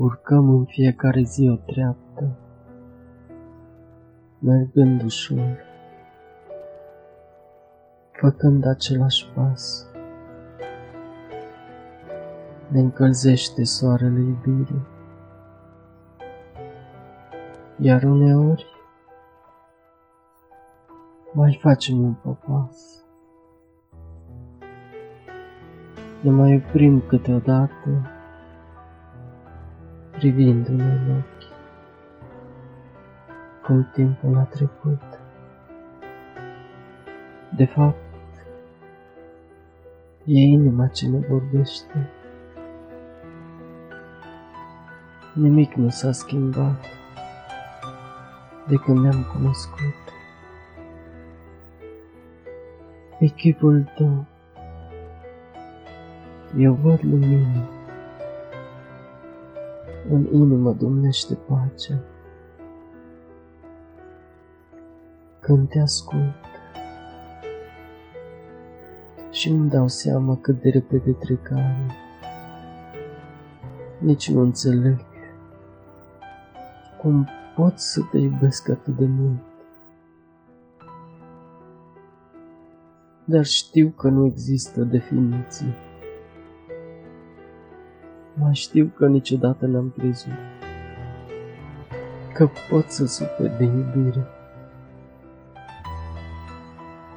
Urcăm în fiecare zi o treaptă, mergând ușor, făcând același pas. Ne încălzește soarele iubirii, iar uneori mai facem un popas. Ne mai oprim câteodată, privindu-ne în ochi, cum timpul a trecut. De fapt, e inima ce ne vorbește. Nimic nu s-a schimbat de când ne-am cunoscut. Echipul tău, eu văd lumină, în inimă domnește pacea. Când te ascult și îmi dau seama cât de repede trec ani, nici nu înțeleg cum pot să te iubesc atât de mult. Dar știu că nu există definiții. Mai știu că niciodată n-am crezut că pot să suferi de iubire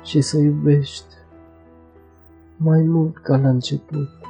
și să iubești mai mult ca la început.